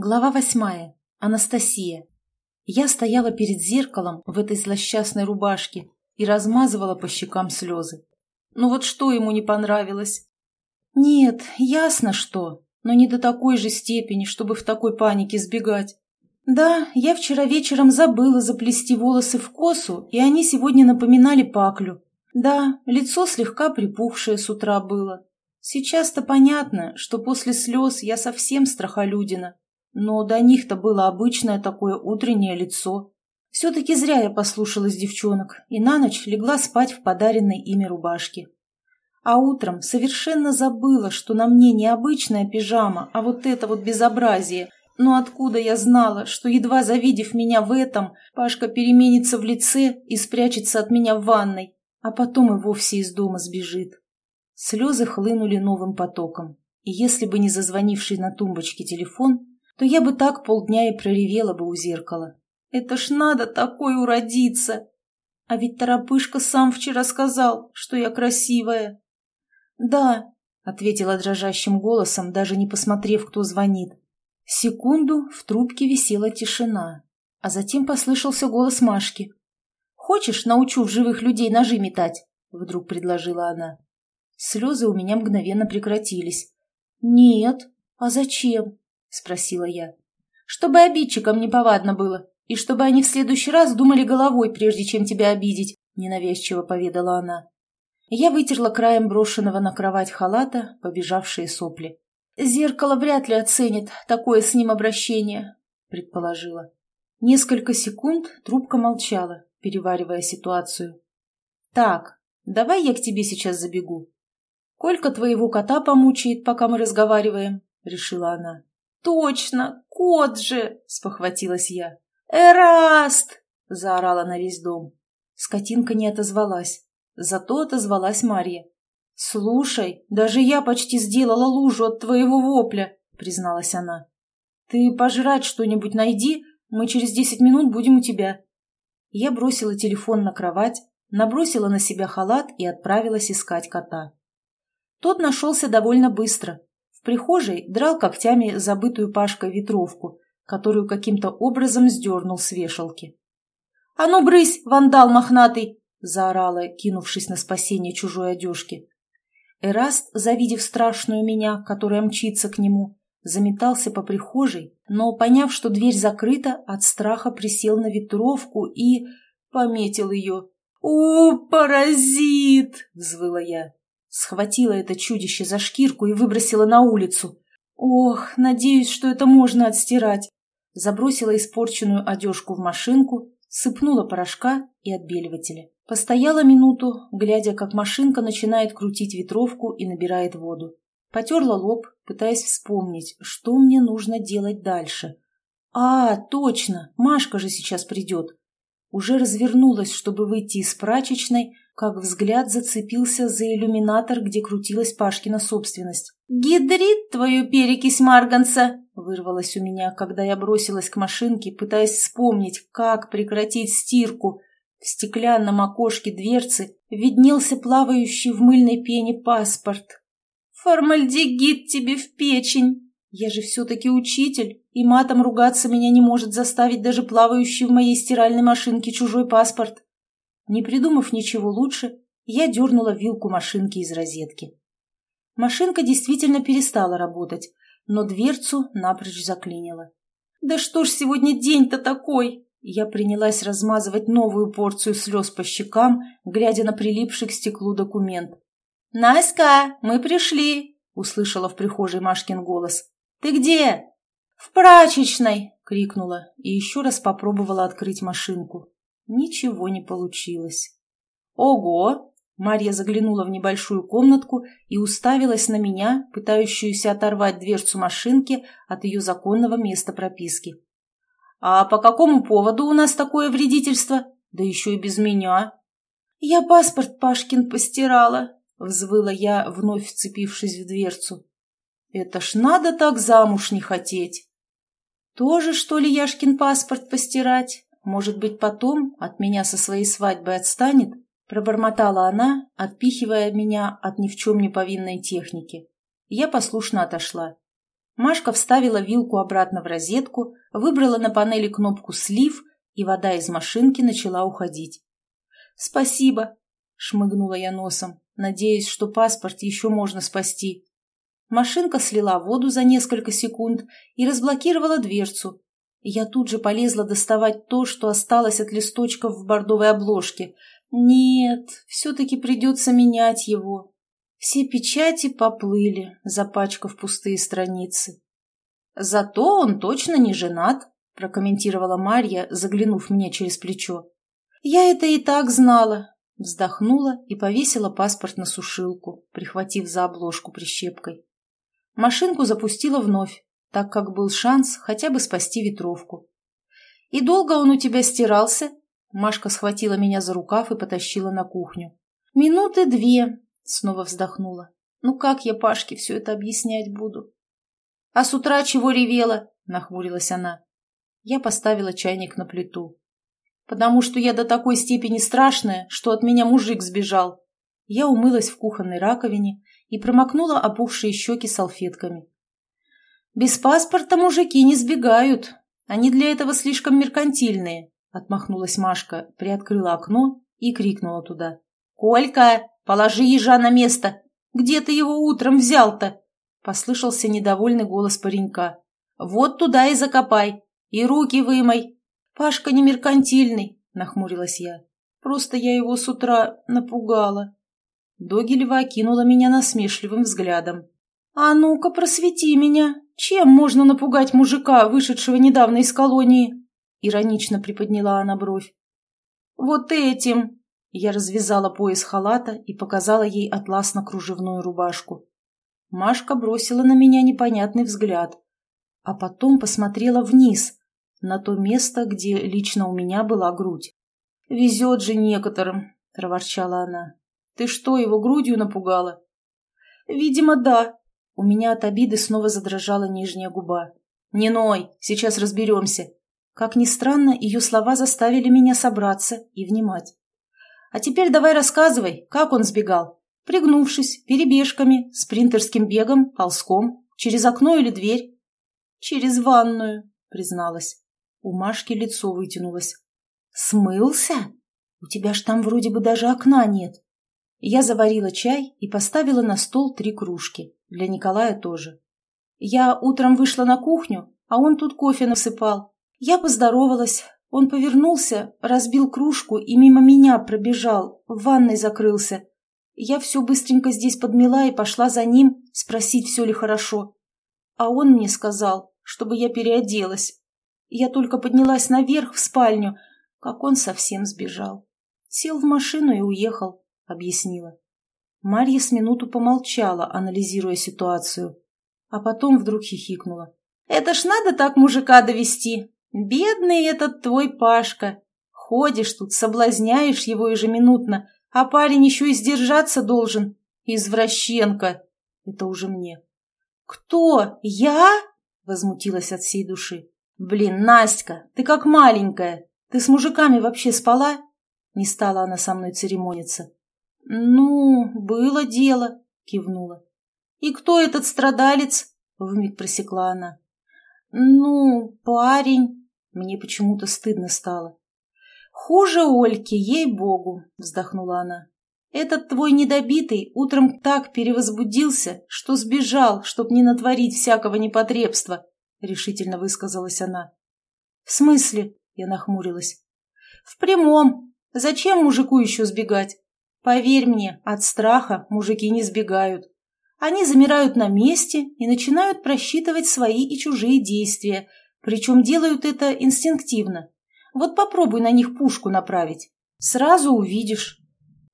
Глава восьмая. Анастасия. Я стояла перед зеркалом в этой злосчастной рубашке и размазывала по щекам слезы. Ну вот что ему не понравилось? Нет, ясно что, но не до такой же степени, чтобы в такой панике сбегать. Да, я вчера вечером забыла заплести волосы в косу, и они сегодня напоминали паклю. Да, лицо слегка припухшее с утра было. Сейчас-то понятно, что после слез я совсем страхолюдина но до них-то было обычное такое утреннее лицо. Все-таки зря я послушалась девчонок и на ночь легла спать в подаренной ими рубашке. А утром совершенно забыла, что на мне не обычная пижама, а вот это вот безобразие. Но откуда я знала, что, едва завидев меня в этом, Пашка переменится в лице и спрячется от меня в ванной, а потом и вовсе из дома сбежит? Слезы хлынули новым потоком, и если бы не зазвонивший на тумбочке телефон, то я бы так полдня и проревела бы у зеркала. Это ж надо такой уродиться! А ведь Торопышка сам вчера сказал, что я красивая. Да, ответила дрожащим голосом, даже не посмотрев, кто звонит. Секунду в трубке висела тишина, а затем послышался голос Машки. «Хочешь, научу в живых людей ножи метать?» — вдруг предложила она. Слезы у меня мгновенно прекратились. «Нет, а зачем?» — спросила я. «Чтобы обидчикам неповадно было, и чтобы они в следующий раз думали головой, прежде чем тебя обидеть», — ненавязчиво поведала она. Я вытерла краем брошенного на кровать халата побежавшие сопли. «Зеркало вряд ли оценит такое с ним обращение», — предположила. Несколько секунд трубка молчала, переваривая ситуацию. «Так, давай я к тебе сейчас забегу. Колька твоего кота помучает, пока мы разговариваем», — решила она. «Точно, кот же!» — спохватилась я. «Эраст!» — заорала на весь дом. Скотинка не отозвалась. Зато отозвалась Марья. «Слушай, даже я почти сделала лужу от твоего вопля», — призналась она. «Ты пожрать что-нибудь найди, мы через десять минут будем у тебя». Я бросила телефон на кровать, набросила на себя халат и отправилась искать кота. Тот нашелся довольно быстро, в прихожей драл когтями забытую Пашкой ветровку, которую каким-то образом сдернул с вешалки. «А ну, брысь, вандал мохнатый!» — заорала, кинувшись на спасение чужой одежки. Эраст, завидев страшную меня, которая мчится к нему, заметался по прихожей, но, поняв, что дверь закрыта, от страха присел на ветровку и... пометил ее. «У, паразит!» — взвыла я. Схватила это чудище за шкирку и выбросила на улицу. Ох, надеюсь, что это можно отстирать. Забросила испорченную одежку в машинку, сыпнула порошка и отбеливателя. Постояла минуту, глядя, как машинка начинает крутить ветровку и набирает воду. Потерла лоб, пытаясь вспомнить, что мне нужно делать дальше. А, точно, Машка же сейчас придет. Уже развернулась, чтобы выйти из прачечной, как взгляд зацепился за иллюминатор, где крутилась Пашкина собственность. «Гидрит твою перекись марганца!» вырвалось у меня, когда я бросилась к машинке, пытаясь вспомнить, как прекратить стирку. В стеклянном окошке дверцы виднелся плавающий в мыльной пене паспорт. «Формальдегид тебе в печень! Я же все-таки учитель, и матом ругаться меня не может заставить даже плавающий в моей стиральной машинке чужой паспорт». Не придумав ничего лучше, я дернула вилку машинки из розетки. Машинка действительно перестала работать, но дверцу напрочь заклинила. «Да что ж сегодня день-то такой?» Я принялась размазывать новую порцию слез по щекам, глядя на прилипший к стеклу документ. «Наська, мы пришли!» — услышала в прихожей Машкин голос. «Ты где?» «В прачечной!» — крикнула и еще раз попробовала открыть машинку. Ничего не получилось. «Ого!» Марья заглянула в небольшую комнатку и уставилась на меня, пытающуюся оторвать дверцу машинки от ее законного места прописки. «А по какому поводу у нас такое вредительство? Да еще и без меня!» «Я паспорт Пашкин постирала», — взвыла я, вновь вцепившись в дверцу. «Это ж надо так замуж не хотеть!» «Тоже, что ли, Яшкин паспорт постирать?» Может быть, потом от меня со своей свадьбы отстанет?» Пробормотала она, отпихивая меня от ни в чем не повинной техники. Я послушно отошла. Машка вставила вилку обратно в розетку, выбрала на панели кнопку «Слив», и вода из машинки начала уходить. «Спасибо», — шмыгнула я носом, надеясь, что паспорт еще можно спасти. Машинка слила воду за несколько секунд и разблокировала дверцу. Я тут же полезла доставать то, что осталось от листочков в бордовой обложке. Нет, все-таки придется менять его. Все печати поплыли, запачкав пустые страницы. «Зато он точно не женат», – прокомментировала Марья, заглянув мне через плечо. «Я это и так знала», – вздохнула и повесила паспорт на сушилку, прихватив за обложку прищепкой. Машинку запустила вновь, так как был шанс хотя бы спасти ветровку. «И долго он у тебя стирался?» Машка схватила меня за рукав и потащила на кухню. «Минуты две», Снова вздохнула. Ну как я Пашке все это объяснять буду? А с утра чего ревела? Нахмурилась она. Я поставила чайник на плиту. Потому что я до такой степени страшная, что от меня мужик сбежал. Я умылась в кухонной раковине и промокнула опухшие щеки салфетками. «Без паспорта мужики не сбегают. Они для этого слишком меркантильные», — отмахнулась Машка, приоткрыла окно и крикнула туда. «Колька, Положи ежа на место. Где ты его утром взял-то? Послышался недовольный голос паренька. Вот туда и закопай. И руки вымой. Пашка не меркантильный, нахмурилась я. Просто я его с утра напугала. Догилева окинула меня насмешливым взглядом. «А ну-ка, просвети меня! Чем можно напугать мужика, вышедшего недавно из колонии?» Иронично приподняла она бровь. «Вот этим!» Я развязала пояс халата и показала ей атласно-кружевную рубашку. Машка бросила на меня непонятный взгляд, а потом посмотрела вниз, на то место, где лично у меня была грудь. «Везет же некоторым», — проворчала она. «Ты что, его грудью напугала?» «Видимо, да». У меня от обиды снова задрожала нижняя губа. «Не ной, сейчас разберемся». Как ни странно, ее слова заставили меня собраться и внимать. А теперь давай рассказывай, как он сбегал. Пригнувшись, перебежками, спринтерским бегом, ползком, через окно или дверь? Через ванную, призналась. У Машки лицо вытянулось. Смылся? У тебя ж там вроде бы даже окна нет. Я заварила чай и поставила на стол три кружки. Для Николая тоже. Я утром вышла на кухню, а он тут кофе насыпал. Я поздоровалась, он повернулся, разбил кружку и мимо меня пробежал, в ванной закрылся. Я все быстренько здесь подмела и пошла за ним спросить, все ли хорошо. А он мне сказал, чтобы я переоделась. Я только поднялась наверх в спальню, как он совсем сбежал. Сел в машину и уехал, объяснила. Марья с минуту помолчала, анализируя ситуацию, а потом вдруг хихикнула. «Это ж надо так мужика довести! «Бедный этот твой Пашка! Ходишь тут, соблазняешь его ежеминутно, а парень еще и сдержаться должен. Извращенка!» Это уже мне. «Кто? Я?» — возмутилась от всей души. «Блин, Настя, ты как маленькая. Ты с мужиками вообще спала?» Не стала она со мной церемониться. «Ну, было дело», — кивнула. «И кто этот страдалец?» — вмиг просекла она. «Ну, парень», мне почему-то стыдно стало. «Хуже Ольки, ей-богу!» — вздохнула она. «Этот твой недобитый утром так перевозбудился, что сбежал, чтоб не натворить всякого непотребства», — решительно высказалась она. «В смысле?» — я нахмурилась. «В прямом. Зачем мужику еще сбегать? Поверь мне, от страха мужики не сбегают. Они замирают на месте и начинают просчитывать свои и чужие действия, причем делают это инстинктивно. Вот попробуй на них пушку направить. Сразу увидишь.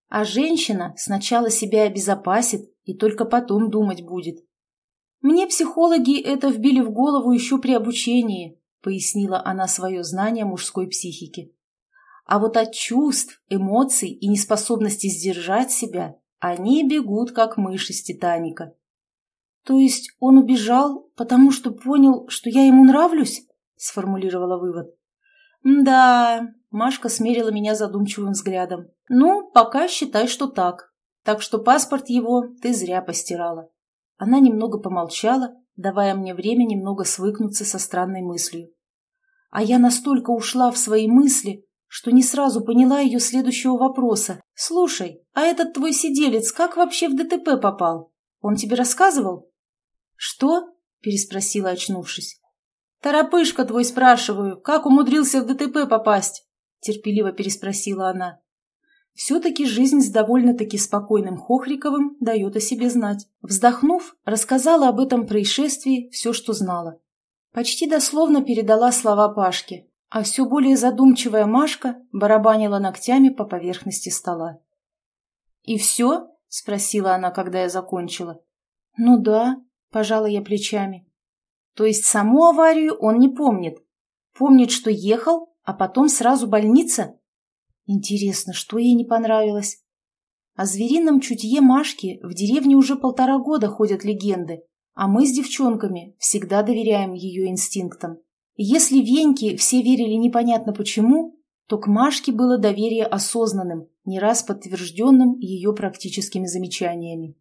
А женщина сначала себя обезопасит и только потом думать будет. Мне психологи это вбили в голову еще при обучении, пояснила она свое знание мужской психики. А вот от чувств, эмоций и неспособности сдержать себя они бегут, как мыши с Титаника. «То есть он убежал, потому что понял, что я ему нравлюсь?» — сформулировала вывод. «Да...» — Машка смерила меня задумчивым взглядом. «Ну, пока считай, что так. Так что паспорт его ты зря постирала». Она немного помолчала давая мне время немного свыкнуться со странной мыслью. А я настолько ушла в свои мысли, что не сразу поняла ее следующего вопроса. «Слушай, а этот твой сиделец как вообще в ДТП попал? Он тебе рассказывал?» «Что?» – переспросила, очнувшись. «Торопышка твой, спрашиваю, как умудрился в ДТП попасть?» – терпеливо переспросила она. Все-таки жизнь с довольно-таки спокойным Хохриковым дает о себе знать. Вздохнув, рассказала об этом происшествии все, что знала. Почти дословно передала слова Пашке, а все более задумчивая Машка барабанила ногтями по поверхности стола. «И все?» – спросила она, когда я закончила. «Ну да», – пожала я плечами. «То есть саму аварию он не помнит? Помнит, что ехал, а потом сразу больница?» Интересно, что ей не понравилось? О зверином чутье Машки в деревне уже полтора года ходят легенды, а мы с девчонками всегда доверяем ее инстинктам. Если Веньке все верили непонятно почему, то к Машке было доверие осознанным, не раз подтвержденным ее практическими замечаниями.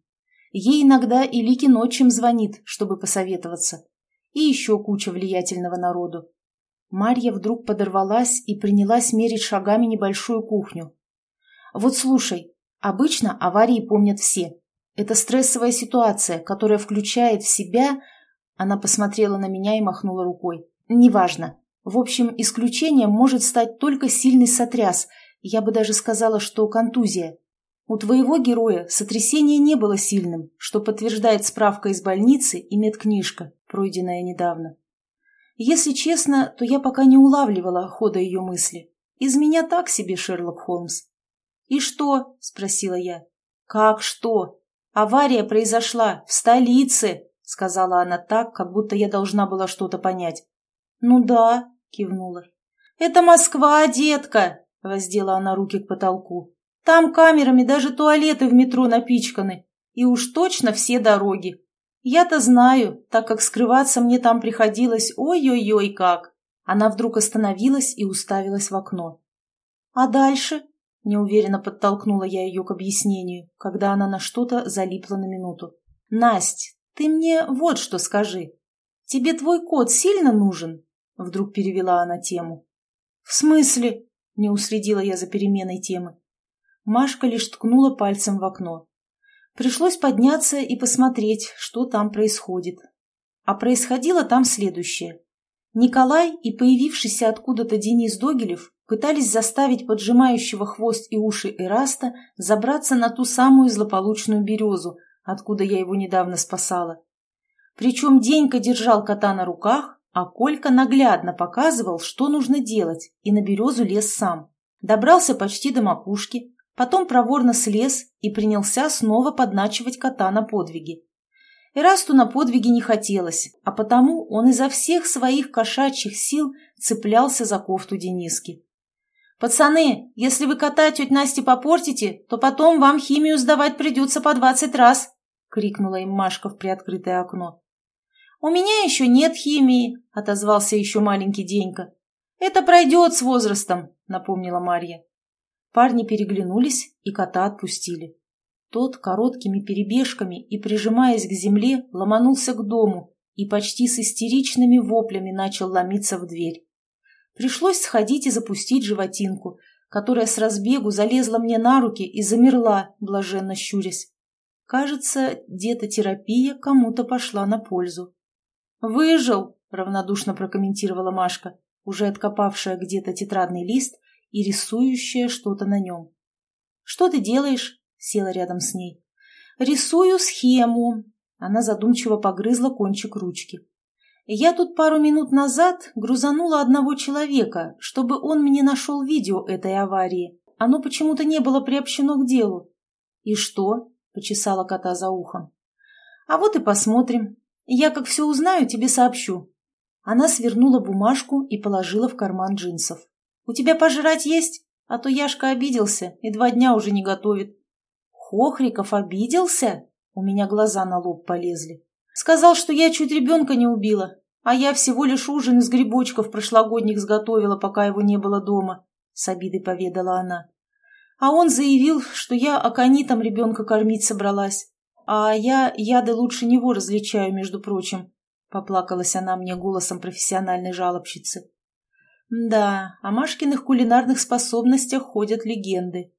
Ей иногда и Ликин отчим звонит, чтобы посоветоваться. И еще куча влиятельного народу. Марья вдруг подорвалась и принялась мерить шагами небольшую кухню. «Вот слушай, обычно аварии помнят все. Это стрессовая ситуация, которая включает в себя...» Она посмотрела на меня и махнула рукой. «Неважно. В общем, исключением может стать только сильный сотряс. Я бы даже сказала, что контузия. У твоего героя сотрясение не было сильным, что подтверждает справка из больницы и медкнижка, пройденная недавно. Если честно, то я пока не улавливала хода ее мысли. Из меня так себе Шерлок Холмс. «И что?» – спросила я. «Как что? Авария произошла в столице!» – сказала она так, как будто я должна была что-то понять. «Ну да», – кивнула. «Это Москва, детка!» – воздела она руки к потолку. «Там камерами даже туалеты в метро напичканы. И уж точно все дороги. Я-то знаю, так как скрываться мне там приходилось ой-ой-ой как. Она вдруг остановилась и уставилась в окно. А дальше? Неуверенно подтолкнула я ее к объяснению, когда она на что-то залипла на минуту. Насть, ты мне вот что скажи. Тебе твой кот сильно нужен? Вдруг перевела она тему. В смысле? Не уследила я за переменой темы. Машка лишь ткнула пальцем в окно. Пришлось подняться и посмотреть, что там происходит. А происходило там следующее. Николай и появившийся откуда-то Денис Догилев пытались заставить поджимающего хвост и уши Эраста забраться на ту самую злополучную березу, откуда я его недавно спасала. Причем Денька держал кота на руках, а Колька наглядно показывал, что нужно делать, и на березу лез сам. Добрался почти до макушки, Потом проворно слез и принялся снова подначивать кота на подвиги. Эрасту на подвиги не хотелось, а потому он изо всех своих кошачьих сил цеплялся за кофту Дениски. «Пацаны, если вы кота теть Насти попортите, то потом вам химию сдавать придется по двадцать раз!» — крикнула им Машка в приоткрытое окно. «У меня еще нет химии», — отозвался еще маленький Денька. «Это пройдет с возрастом», — напомнила Марья. Парни переглянулись и кота отпустили. Тот короткими перебежками и, прижимаясь к земле, ломанулся к дому и почти с истеричными воплями начал ломиться в дверь. Пришлось сходить и запустить животинку, которая с разбегу залезла мне на руки и замерла, блаженно щурясь. Кажется, детотерапия кому-то пошла на пользу. «Выжил!» — равнодушно прокомментировала Машка, уже откопавшая где-то тетрадный лист и рисующая что-то на нем. «Что ты делаешь?» — села рядом с ней. «Рисую схему». Она задумчиво погрызла кончик ручки. «Я тут пару минут назад грузанула одного человека, чтобы он мне нашел видео этой аварии. Оно почему-то не было приобщено к делу». «И что?» — почесала кота за ухом. «А вот и посмотрим. Я как все узнаю, тебе сообщу». Она свернула бумажку и положила в карман джинсов. У тебя пожрать есть? А то Яшка обиделся и два дня уже не готовит. Хохриков обиделся? У меня глаза на лоб полезли. Сказал, что я чуть ребенка не убила, а я всего лишь ужин из грибочков прошлогодних сготовила, пока его не было дома, с обидой поведала она. А он заявил, что я аконитом ребенка кормить собралась. А я яды лучше него различаю, между прочим. поплакалась она мне голосом профессиональной жалобщицы. Да, о Машкиных кулинарных способностях ходят легенды.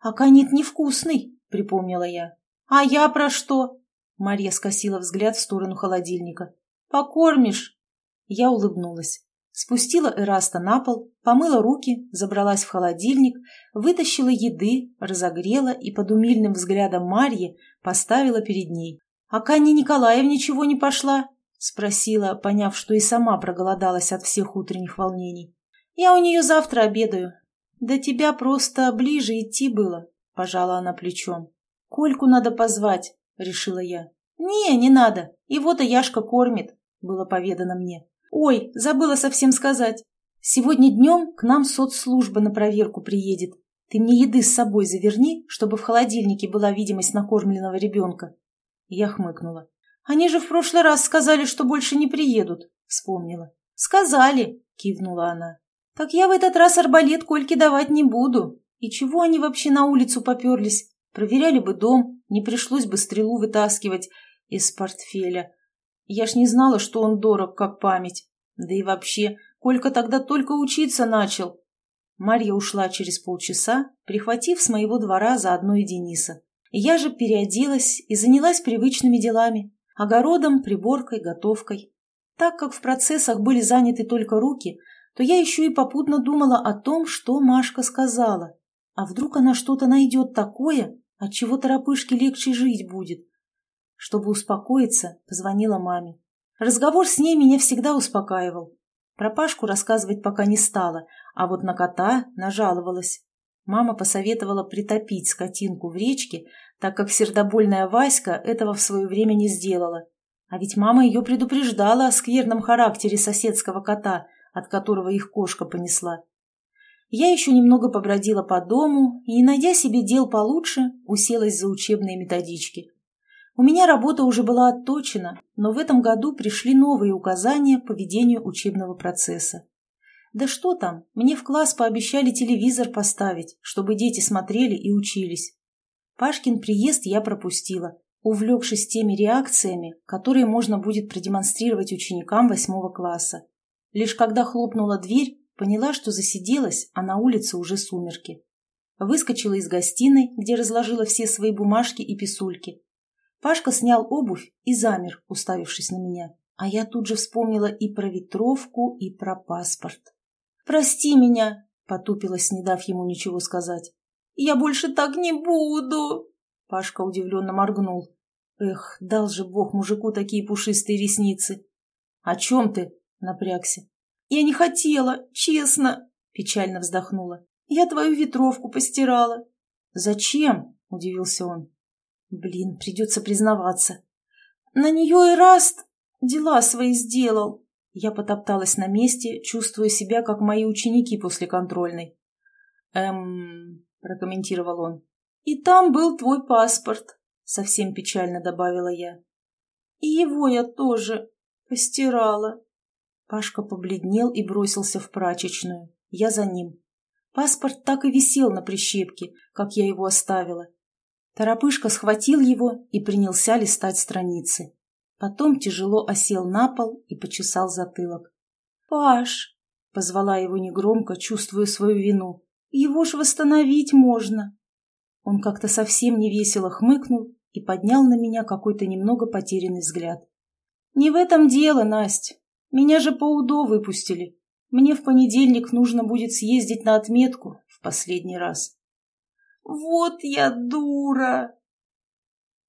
«А канит невкусный», — припомнила я. «А я про что?» Марья скосила взгляд в сторону холодильника. «Покормишь?» Я улыбнулась. Спустила Эраста на пол, помыла руки, забралась в холодильник, вытащила еды, разогрела и под умильным взглядом Марьи поставила перед ней. «А к Анне Николаевне чего не пошла?» — спросила, поняв, что и сама проголодалась от всех утренних волнений. «Я у нее завтра обедаю. До тебя просто ближе идти было», — пожала она плечом. «Кольку надо позвать», — решила я. «Не, не надо. Его-то Яшка кормит», — было поведано мне. «Ой, забыла совсем сказать. Сегодня днем к нам соцслужба на проверку приедет. Ты мне еды с собой заверни, чтобы в холодильнике была видимость накормленного ребенка». Я хмыкнула. «Они же в прошлый раз сказали, что больше не приедут», — вспомнила. «Сказали», — кивнула она. «Так я в этот раз арбалет Кольке давать не буду. И чего они вообще на улицу поперлись? Проверяли бы дом, не пришлось бы стрелу вытаскивать из портфеля. Я ж не знала, что он дорог, как память. Да и вообще, Колька тогда только учиться начал». Марья ушла через полчаса, прихватив с моего двора заодно и Дениса. Я же переоделась и занялась привычными делами – огородом, приборкой, готовкой. Так как в процессах были заняты только руки, то я еще и попутно думала о том, что Машка сказала. А вдруг она что-то найдет такое, от чего торопышке легче жить будет? Чтобы успокоиться, позвонила маме. Разговор с ней меня всегда успокаивал. Про Пашку рассказывать пока не стала, а вот на кота нажаловалась. Мама посоветовала притопить скотинку в речке, так как сердобольная Васька этого в свое время не сделала. А ведь мама ее предупреждала о скверном характере соседского кота, от которого их кошка понесла. Я еще немного побродила по дому и, не найдя себе дел получше, уселась за учебные методички. У меня работа уже была отточена, но в этом году пришли новые указания по ведению учебного процесса. Да что там, мне в класс пообещали телевизор поставить, чтобы дети смотрели и учились. Пашкин приезд я пропустила, увлекшись теми реакциями, которые можно будет продемонстрировать ученикам восьмого класса. Лишь когда хлопнула дверь, поняла, что засиделась, а на улице уже сумерки. Выскочила из гостиной, где разложила все свои бумажки и писульки. Пашка снял обувь и замер, уставившись на меня. А я тут же вспомнила и про ветровку, и про паспорт. «Прости меня», — потупилась, не дав ему ничего сказать. «Я больше так не буду!» Пашка удивленно моргнул. «Эх, дал же бог мужику такие пушистые ресницы!» «О чем ты?» — напрягся. «Я не хотела, честно!» — печально вздохнула. «Я твою ветровку постирала». «Зачем?» — удивился он. «Блин, придется признаваться». «На нее и Раст дела свои сделал», я потопталась на месте, чувствуя себя, как мои ученики после контрольной. «Эм...» — прокомментировал он. «И там был твой паспорт», — совсем печально добавила я. «И его я тоже постирала». Пашка побледнел и бросился в прачечную. Я за ним. Паспорт так и висел на прищепке, как я его оставила. Торопышка схватил его и принялся листать страницы. Потом тяжело осел на пол и почесал затылок. «Паш!» — позвала его негромко, чувствуя свою вину. «Его ж восстановить можно!» Он как-то совсем невесело хмыкнул и поднял на меня какой-то немного потерянный взгляд. «Не в этом дело, Насть. Меня же по УДО выпустили. Мне в понедельник нужно будет съездить на отметку в последний раз». «Вот я дура!»